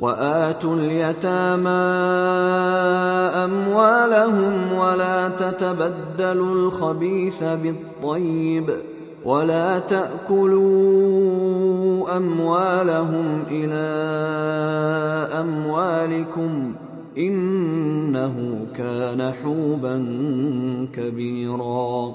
وآتوا اليتامى أموالهم ولا تتبدلوا الخبيث بالطيب ولا تأكلوا أموالهم إلى أموالكم إنه كان حوبا كبيرا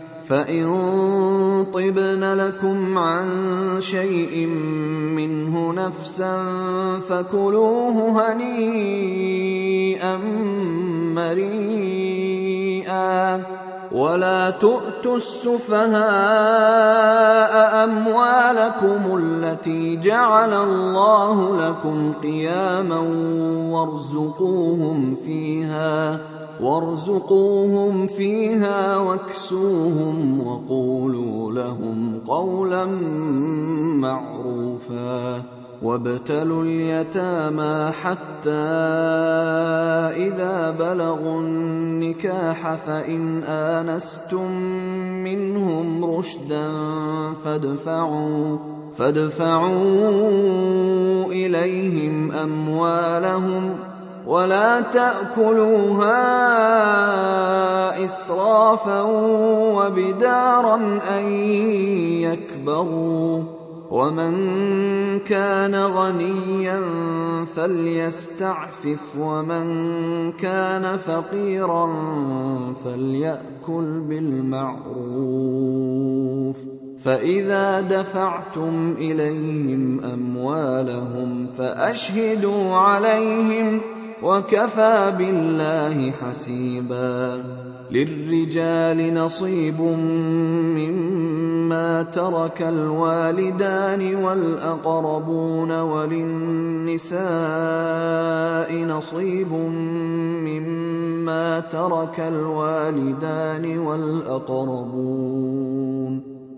فإن طبن لكم عن شيء منه نفسا فكلوه هنيئا مريئا ولا تؤتوا السفهاء أموالكم التي جعل الله لكم قياما وارزقوهم فيها وارزقوهم فيها واكسوهم وقولوا لهم قولا معروفا وابتلوا اليتامى حتى إذا بلغوا النكاح فإن آنستم منهم رشدا فادفعوا فادفعوا إليهم أموالهم ولا تأكلوها إسرافا وبدارا أن يكبروا. ومن كان غنيا فليستعفف ومن كان فقيرا فليأكل بالمعروف. فإذا دفعتم إليهم أموالهم فأشهدوا عليهم وكفى بالله حسيبا للرجال نصيب مما ترك الوالدان والأقربون وللنساء نصيب مما ترك الوالدان والأقربون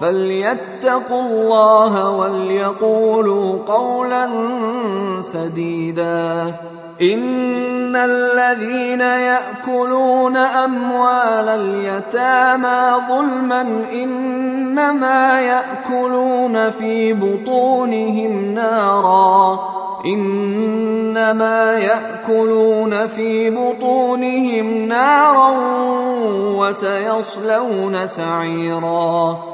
فليتقوا الله وليقولوا قولا سديدا ان الذين ياكلون اموال اليتامى ظلما انما ياكلون في بطونهم نارا انما ياكلون في بطونهم نارا وسيصلون سعيرا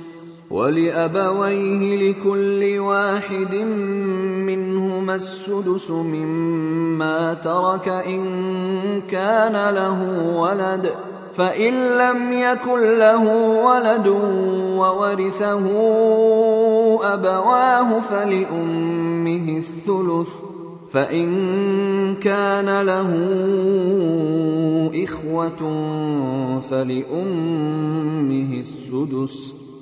ولأبويه لكل واحد منهما السدس مما ترك إن كان له ولد ۖ فإن لم يكن له ولد وورثه أبواه فلأمه الثلث فإن كان له إخوة فلأمه السدس.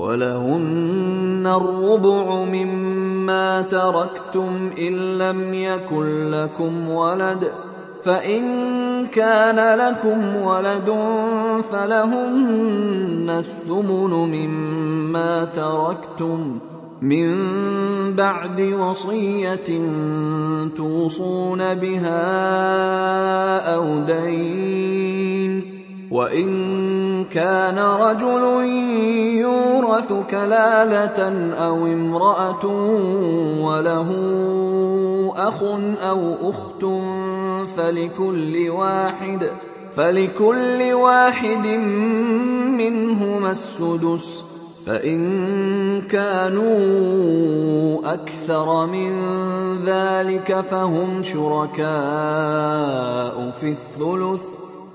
ولهن الربع مما تركتم إن لم يكن لكم ولد فإن كان لكم ولد فلهن الثمن مما تركتم. من بعد وصية توصون بها أو دين. وإن كان رجل يورث كلالة أو امرأة وله أخ أو أخت فلكل واحد فلكل واحد منهما السدس فإن كانوا أكثر من ذلك فهم شركاء في الثلث.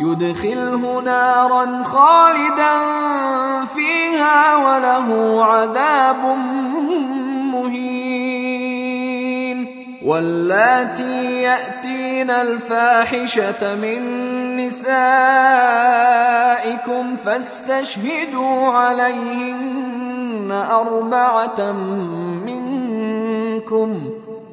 يدخله نارا خالدا فيها وله عذاب مهين. واللاتي يأتين الفاحشة من نسائكم فاستشهدوا عليهن أربعة منكم.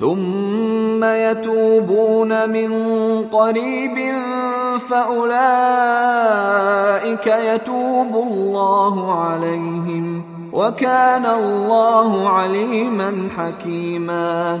ثم يتوبون من قريب فأولئك يتوب الله عليهم وكان الله عليما حكيما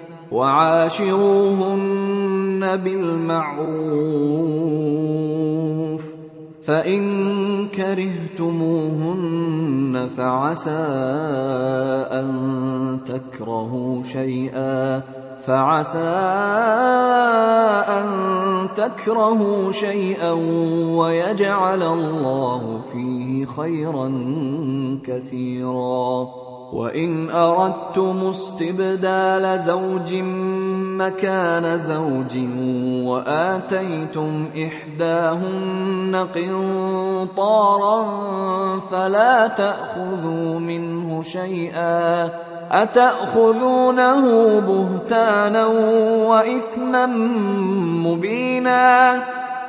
وعاشروهن بالمعروف فإن كرهتموهن فعسى أن تكرهوا شيئا فعسى أن تكرهوا شيئا ويجعل الله فيه خيرا كثيرا وإن أردتم استبدال زوج مكان زوج وآتيتم إحداهن قنطارا فلا تأخذوا منه شيئا أتأخذونه بهتانا وإثما مبينا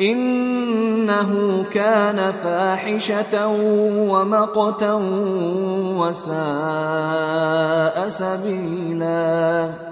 إنه كان فاحشة ومقتا وساء سبيلاً.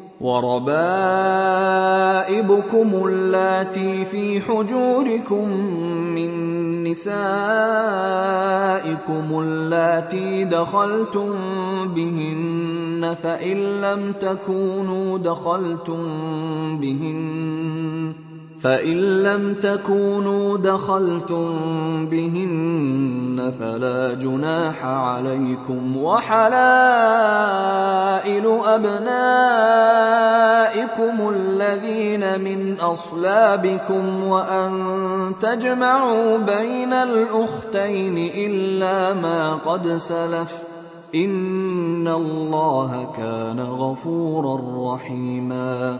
وربائبكم اللاتي في حجوركم من نسائكم اللاتي دخلتم بهن فإن لم تكونوا دخلتم بهن فإن لم تكونوا دخلتم بهن فلا جناح عليكم وحلائل أبنائكم الذين من أصلابكم وأن تجمعوا بين الأختين إلا ما قد سلف إن الله كان غفورا رحيما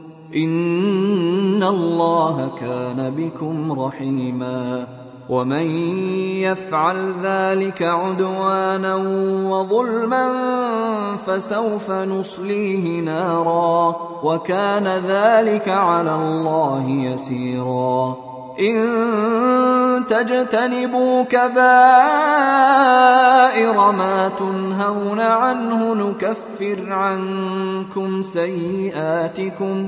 ان الله كان بكم رحيما ومن يفعل ذلك عدوانا وظلما فسوف نصليه نارا وكان ذلك على الله يسيرا ان تجتنبوا كبائر ما تنهون عنه نكفر عنكم سيئاتكم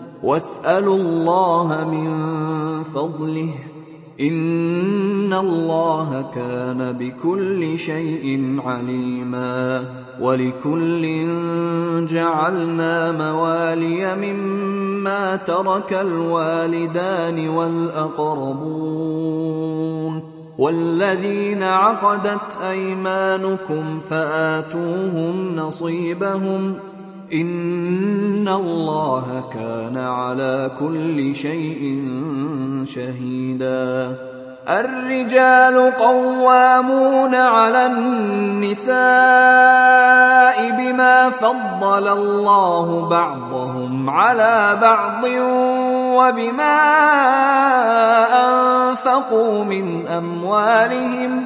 واسألوا الله من فضله. إن الله كان بكل شيء عليما. ولكل جعلنا موالي مما ترك الوالدان والأقربون. والذين عقدت أيمانكم فآتوهم نصيبهم. ان الله كان على كل شيء شهيدا. الرجال قوامون على النساء بما فضل الله بعضهم على بعض وبما انفقوا من اموالهم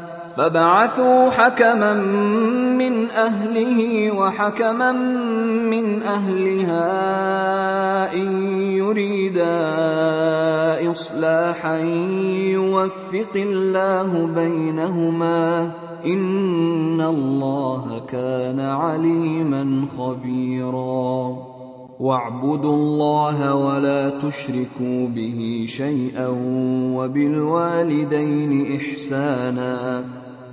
فبعثوا حكما من أهله وحكما من أهلها إن يريدا إصلاحا يوفق الله بينهما إن الله كان عليما خبيرا واعبدوا الله ولا تشركوا به شيئا وبالوالدين إحسانا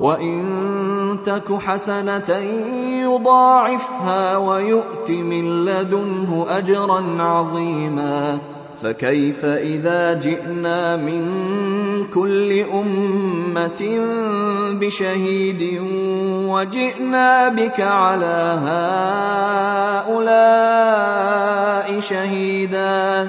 وان تك حسنه يضاعفها ويؤت من لدنه اجرا عظيما فكيف اذا جئنا من كل امه بشهيد وجئنا بك على هؤلاء شهيدا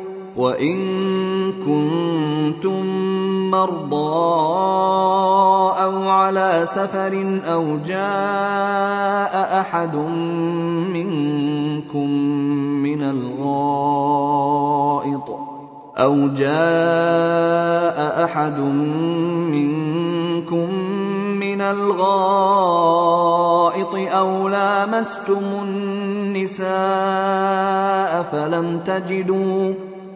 وان كنتم مرضى أو على سفر أو جاء احد منكم من الغائط أو جاء أحد منكم من الغائط أو لامستم النساء فلم تجدوا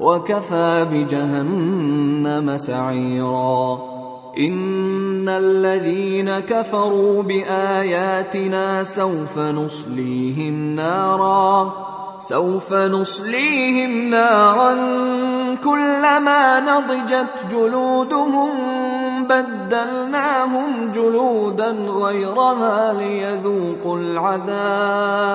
وكفى بجهنم سعيرا. إن الذين كفروا بآياتنا سوف نصليهم نارا. سوف نصليهم نارا كلما نضجت جلودهم بدلناهم جلودا غيرها ليذوقوا العذاب.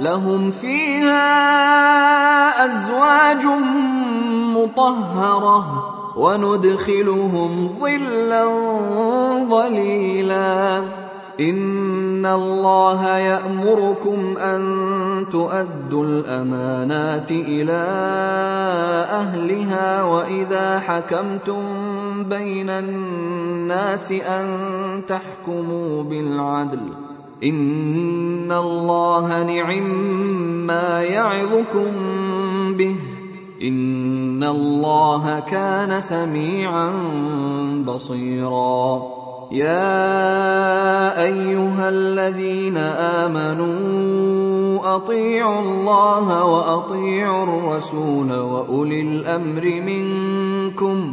لهم فيها أزواج مطهرة وندخلهم ظلا ظليلا. إن الله يأمركم أن تؤدوا الأمانات إلى أهلها وإذا حكمتم بين الناس أن تحكموا بالعدل. ان الله نعم ما يعظكم به ان الله كان سميعا بصيرا. يا ايها الذين امنوا اطيعوا الله واطيعوا الرسول واولي الامر منكم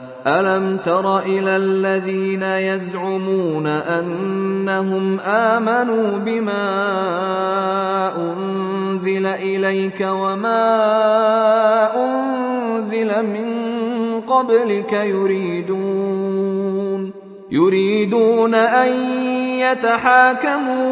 ألم تر إلى الذين يزعمون أنهم آمنوا بما أنزل إليك وما أنزل من قبلك يريدون يريدون أن يتحاكموا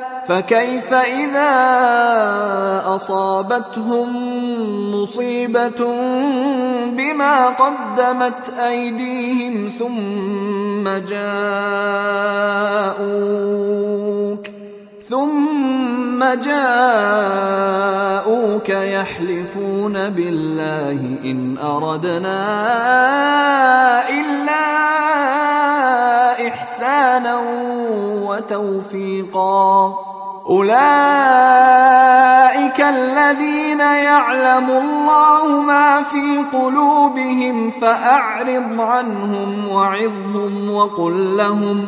فكيف إذا أصابتهم مصيبة بما قدمت أيديهم ثم جاءوك ثم جاءوك يحلفون بالله إن أردنا إلا إحسانا وتوفيقا. أولئك الذين يعلم الله ما في قلوبهم فأعرض عنهم وعظهم وقل لهم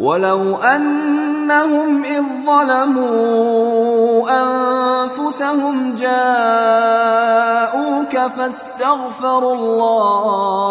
ولو أنهم إذ ظلموا أنفسهم جاءوك فاستغفروا الله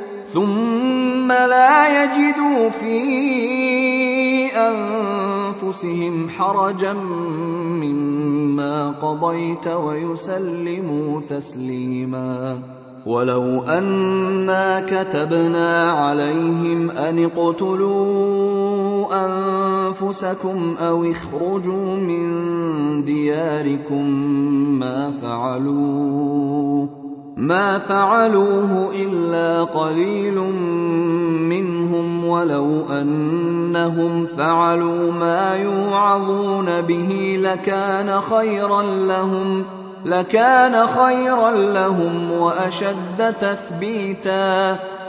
ثم لا يجدوا في أنفسهم حرجا مما قضيت ويسلموا تسليما. ولو انا كتبنا عليهم ان اقتلوا انفسكم أو اخرجوا من دياركم ما فعلوه ما فعلوه إلا قليل منهم ولو أنهم فعلوا ما يوعظون به لكان خيرا لهم لكان خيرا لهم وأشد تثبيتا.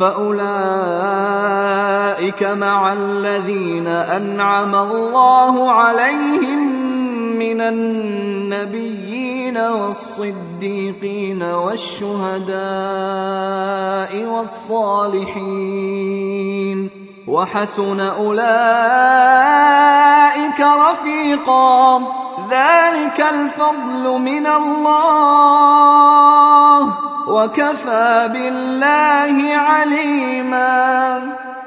فأولئك مع الذين أنعم الله عليهم من النبيين والصديقين والشهداء والصالحين. وحسن أولئك رفيقا. ذلك الفضل من الله. وكفى بالله عليما.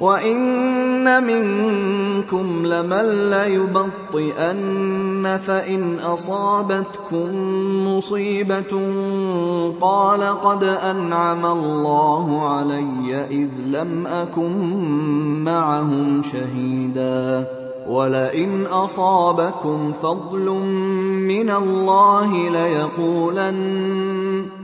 وَإِنَّ مِنكُمْ لَمَن لَّيُبَطِّئَنَّ فَإِنْ أَصَابَتْكُم مُّصِيبَةٌ قَالَ قَدْ أَنْعَمَ اللَّهُ عَلَيَّ إِذْ لَمْ أَكُن مَّعَهُمْ شَهِيدًا وَلَئِنْ أَصَابَكُمْ فَضْلٌ مِّنَ اللَّهِ لَيَقُولَنَّ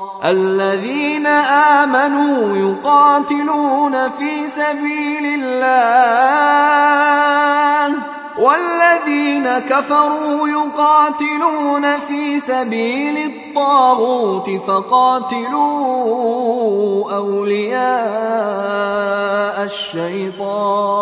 الذين آمنوا يقاتلون في سبيل الله والذين كفروا يقاتلون في سبيل الطاغوت فقاتلوا أولياء الشيطان.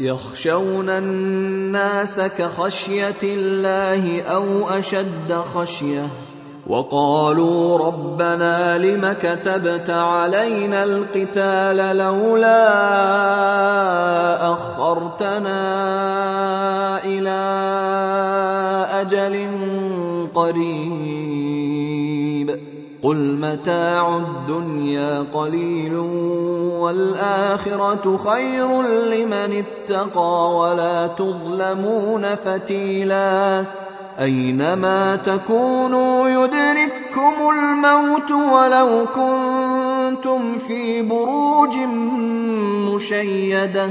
يخشون الناس كخشية الله أو أشد خشية. وقالوا ربنا لم كتبت علينا القتال لولا أخرتنا إلى أجل قريب. قل متاع الدنيا قليل والاخره خير لمن اتقى ولا تظلمون فتيلا اينما تكونوا يدرككم الموت ولو كنتم في بروج مشيده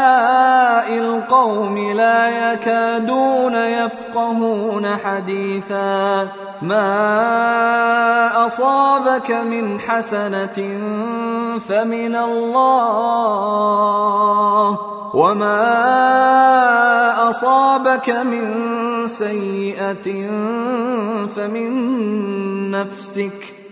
القوم لا يكادون يفقهون حديثا. ما أصابك من حسنة فمن الله. وما أصابك من سيئة فمن نفسك.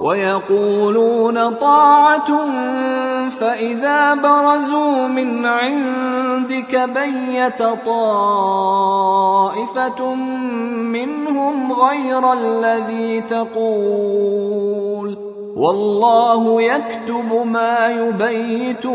ويقولون طاعة فإذا برزوا من عندك بيت طائفة منهم غير الذي تقول. والله يكتب ما يبيتون.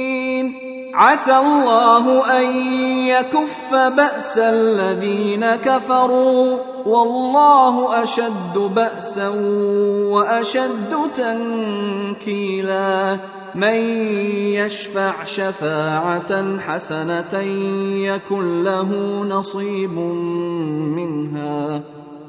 عسى الله أن يكف بأس الذين كفروا. والله أشد بأسا وأشد تنكيلا. من يشفع شفاعة حسنة يكن له نصيب منها.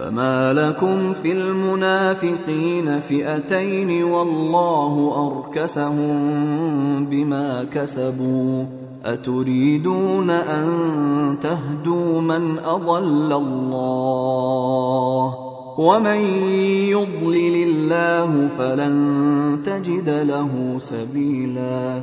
فما لكم في المنافقين فئتين والله اركسهم بما كسبوا اتريدون ان تهدوا من اضل الله ومن يضلل الله فلن تجد له سبيلا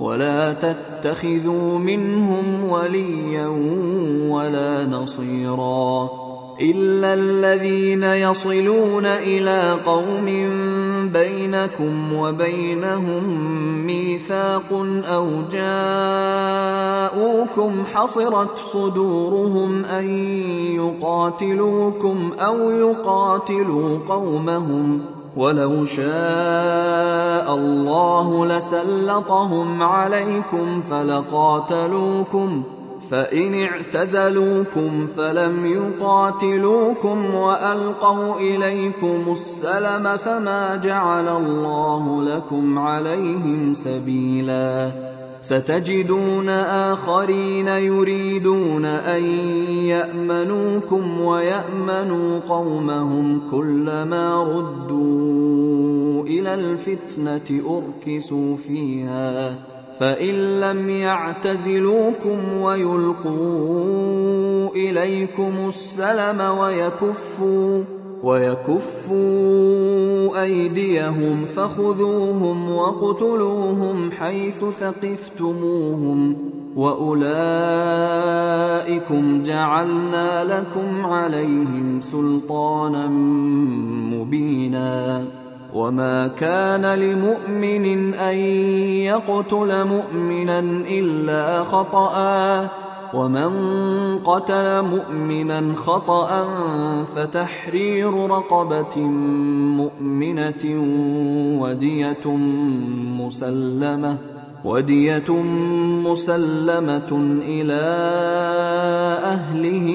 ولا تتخذوا منهم وليا ولا نصيرا إلا الذين يصلون إلى قوم بينكم وبينهم ميثاق أو جاءوكم حصرت صدورهم أن يقاتلوكم أو يقاتلوا قومهم ولو شاء الله لسلطهم عليكم فلقاتلوكم فإن اعتزلوكم فلم يقاتلوكم وألقوا إليكم السلم فما جعل الله لكم عليهم سبيلا. ستجدون آخرين يريدون أن يأمنوكم ويأمنوا قومهم كلما ردوا إلى الفتنة أركسوا فيها فإن لم يعتزلوكم ويلقوا إليكم السلم ويكفوا ويكفوا أيديهم فخذوهم واقتلوهم حيث ثقفتموهم وأولئكم جعلنا لكم عليهم سلطانا مبينا وما كان لمؤمن أن يقتل مؤمنا إلا خطأ ومن قتل مؤمنا خطأ فتحرير رقبة مؤمنة ودية مسلمة ودية مسلمة إلى أهله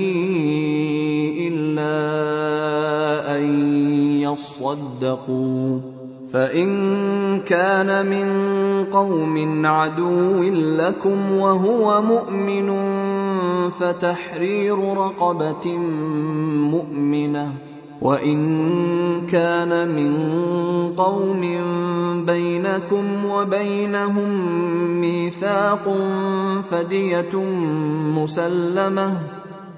إلا أن يصدقوا فإن كان من قوم عدو لكم وهو مؤمن فتحرير رقبة مؤمنة. وإن كان من قوم بينكم وبينهم ميثاق فدية مسلمة.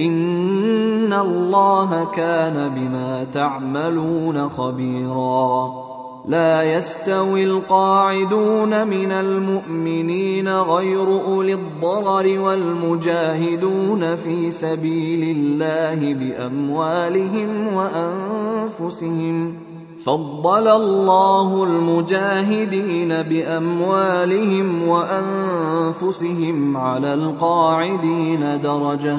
ان الله كان بما تعملون خبيرا. لا يستوي القاعدون من المؤمنين غير اولي الضرر والمجاهدون في سبيل الله باموالهم وانفسهم. فضل الله المجاهدين باموالهم وانفسهم على القاعدين درجه.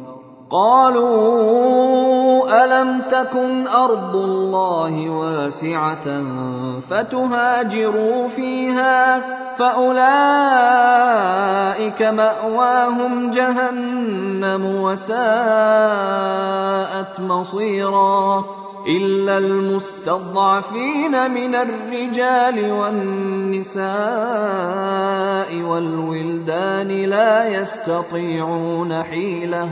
قالوا ألم تكن أرض الله واسعة فتهاجروا فيها فأولئك مأواهم جهنم وساءت مصيرا إلا المستضعفين من الرجال والنساء والولدان لا يستطيعون حيلة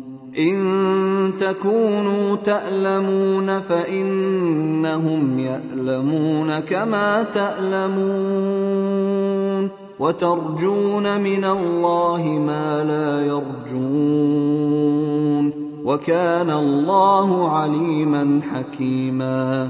إن تكونوا تألمون فإنهم يألمون كما تألمون وترجون من الله ما لا يرجون وكان الله عليما حكيما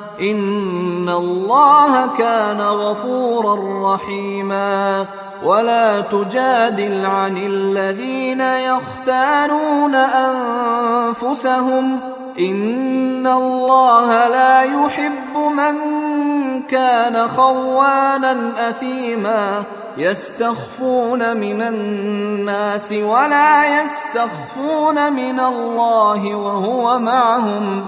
ان الله كان غفورا رحيما ولا تجادل عن الذين يختانون انفسهم ان الله لا يحب من كان خوانا اثيما يستخفون من الناس ولا يستخفون من الله وهو معهم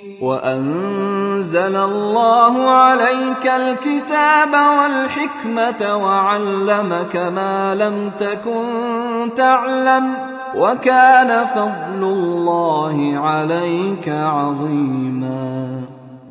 وأنزل الله عليك الكتاب والحكمة وعلمك ما لم تكن تعلم وكان فضل الله عليك عظيما.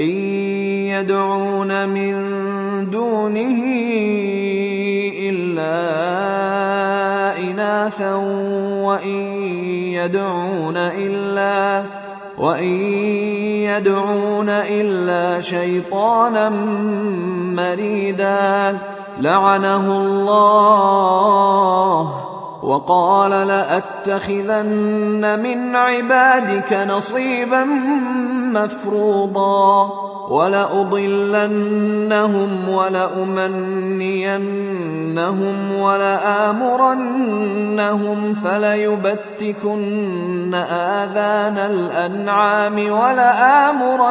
ان يدعون من دونه الا اناثا وان يدعون إلا وإن يدعون إلا شيطانا مريدا لعنه الله وقال لأتخذن من عبادك نصيبا مفروضا ولأضلنهم ولأمنينهم ولآمرنهم فليبتكن آذان الأنعام ولآمرنهم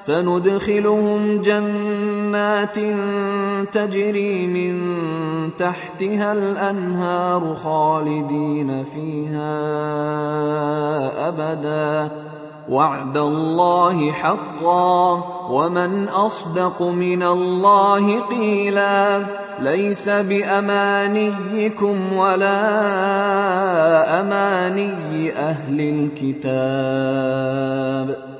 سندخلهم جنات تجري من تحتها الأنهار خالدين فيها أبدا. وعد الله حقا ومن أصدق من الله قيلا. ليس بأمانيكم ولا أماني أهل الكتاب.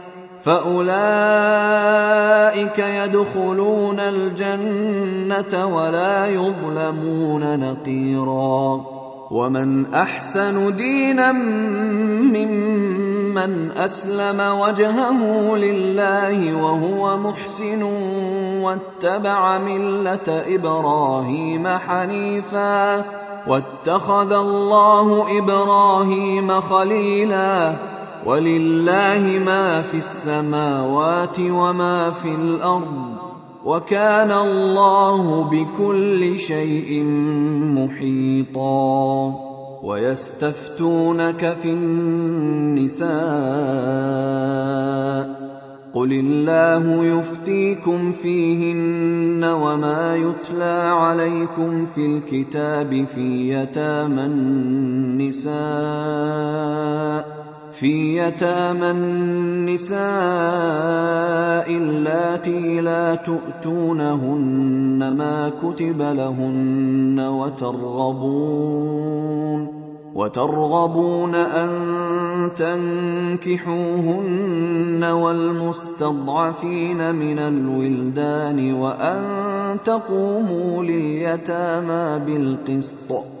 فاولئك يدخلون الجنه ولا يظلمون نقيرا ومن احسن دينا ممن اسلم وجهه لله وهو محسن واتبع مله إبراهيم حنيفا واتخذ الله إبراهيم خليلا ولله ما في السماوات وما في الأرض وكان الله بكل شيء محيطا ويستفتونك في النساء قل الله يفتيكم فيهن وما يتلى عليكم في الكتاب في يتامى النساء في يتامى النساء اللاتي لا تؤتونهن ما كتب لهن وترغبون وترغبون أن تنكحوهن والمستضعفين من الولدان وأن تقوموا لليتامى بالقسط.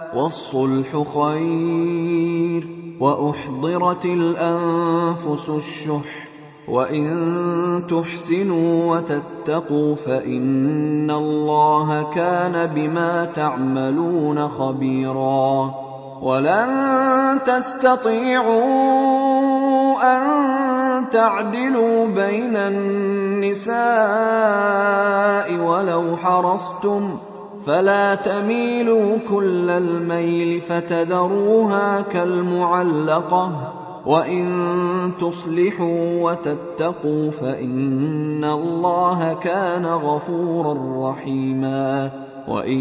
والصلح خير وأحضرت الأنفس الشح وإن تحسنوا وتتقوا فإن الله كان بما تعملون خبيرا ولن تستطيعوا أن تعدلوا بين النساء ولو حرصتم فلا تميلوا كل الميل فتذروها كالمعلقة وإن تصلحوا وتتقوا فإن الله كان غفورا رحيما وإن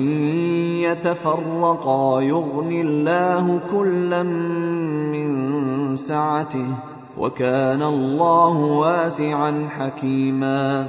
يتفرقا يغن الله كلا من سعته وكان الله واسعا حكيما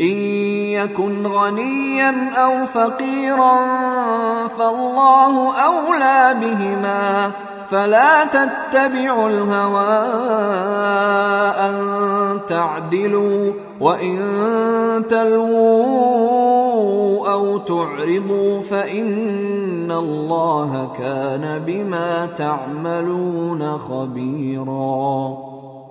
إن يكن غنيا أو فقيرا فالله أولى بهما فلا تتبعوا الهوى أن تعدلوا وإن تلووا أو تعرضوا فإن الله كان بما تعملون خبيرا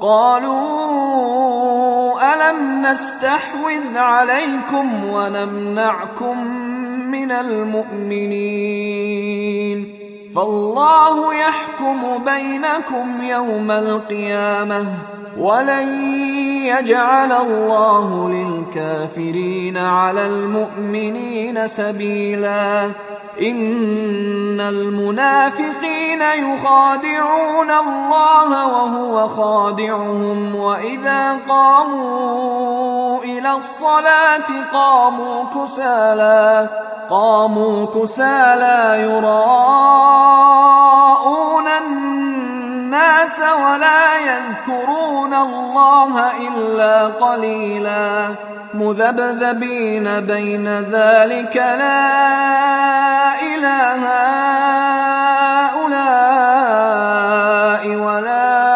قالوا ألم نستحوذ عليكم ونمنعكم من المؤمنين فالله يحكم بينكم يوم القيامة ولن يجعل الله للكافرين على المؤمنين سبيلا إن المنافقين يخادعون الله وهو خادعهم وإذا قاموا إلى الصلاة قاموا كسالى قاموا كسالى يراءون الناس ولا يذكرون الله إلا قليلا. مذبذبين بين ذلك لا إله هؤلاء ولا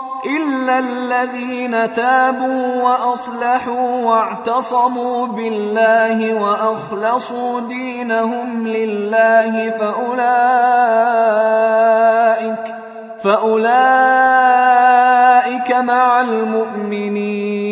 الا الذين تابوا واصلحوا واعتصموا بالله واخلصوا دينهم لله فاولئك فاولئك مع المؤمنين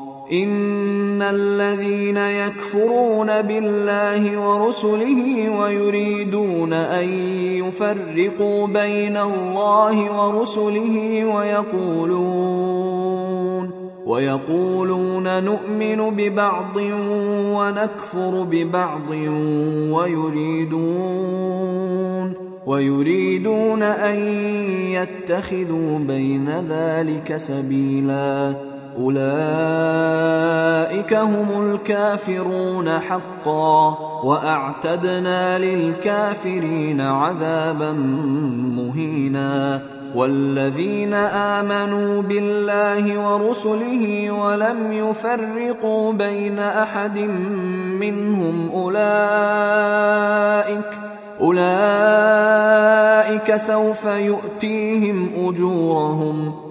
ان الذين يكفرون بالله ورسله ويريدون ان يفرقوا بين الله ورسله ويقولون ويقولون نؤمن ببعض ونكفر ببعض ويريدون ويريدون ان يتخذوا بين ذلك سبيلا أولئك هم الكافرون حقا وأعتدنا للكافرين عذابا مهينا والذين آمنوا بالله ورسله ولم يفرقوا بين أحد منهم أولئك أولئك سوف يؤتيهم أجورهم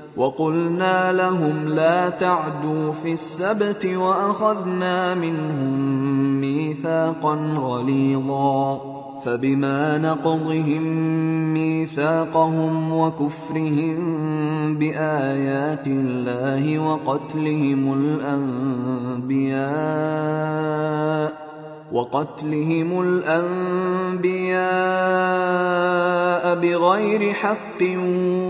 وقلنا لهم لا تعدوا في السبت وأخذنا منهم ميثاقا غليظا فبما نقضهم ميثاقهم وكفرهم بآيات الله وقتلهم الأنبياء وقتلهم الأنبياء بغير حق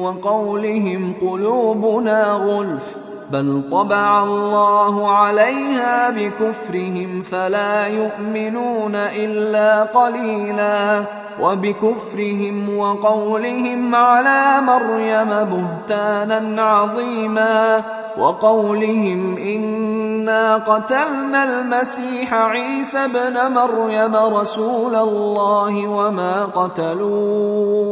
وقولهم قلوبنا غلف بل طبع الله عليها بكفرهم فلا يؤمنون الا قليلا وبكفرهم وقولهم على مريم بهتانا عظيما وقولهم انا قتلنا المسيح عيسى ابن مريم رسول الله وما قتلوه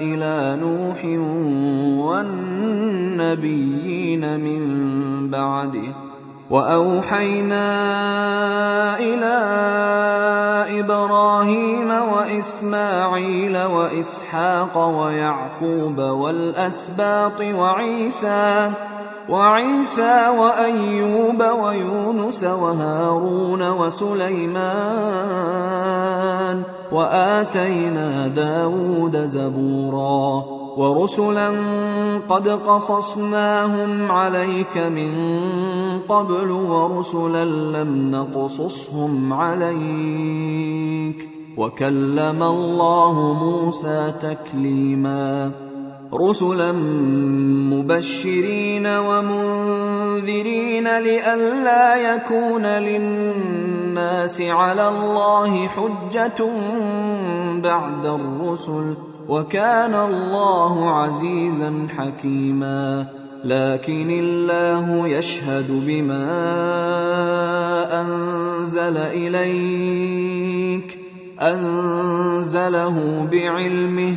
إلى نوح النبيين من بعده. وأوحينا إلى إبراهيم وإسماعيل وإسحاق ويعقوب والأسباط وعيسى وعيسى وأيوب ويونس وهارون وسليمان وآتينا داود زبورا ورسلا قد قصصناهم عليك من قبل ورسلا لم نقصصهم عليك وكلم الله موسى تكليما رسلا مبشرين ومنذرين لئلا يكون للناس على الله حجة بعد الرسل وكان الله عزيزا حكيما لكن الله يشهد بما أنزل إليك أنزله بعلمه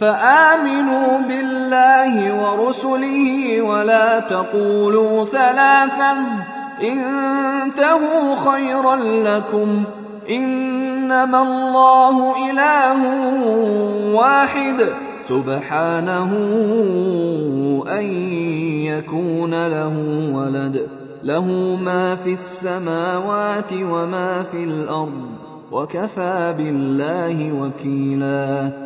فآمنوا بالله ورسله ولا تقولوا ثلاثة. انتهوا خيرا لكم. إنما الله إله واحد. سبحانه أن يكون له ولد. له ما في السماوات وما في الأرض. وكفى بالله وكيلا.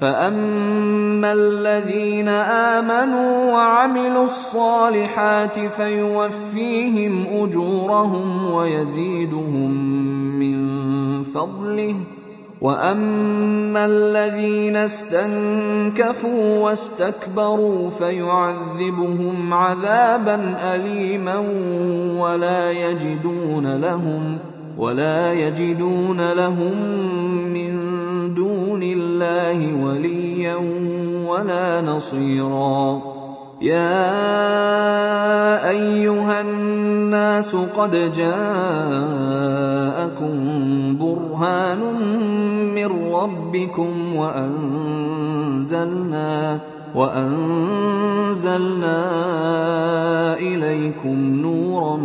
فاما الذين امنوا وعملوا الصالحات فيوفيهم اجورهم ويزيدهم من فضله واما الذين استنكفوا واستكبروا فيعذبهم عذابا اليما ولا يجدون لهم ولا يجدون لهم من دون الله وليا ولا نصيرا. يا أيها الناس قد جاءكم برهان من ربكم وأنزلنا وأنزلنا إليكم نورا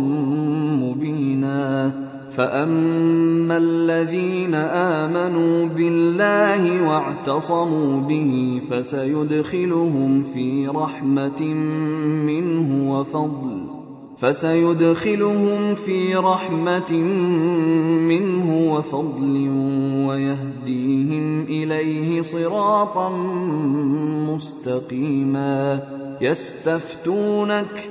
مبينا. فاما الذين امنوا بالله واعتصموا به فسيدخلهم في رحمه منه وفضل فسيدخلهم في رحمة منه وفضل ويهديهم إليه صراطا مستقيما يستفتونك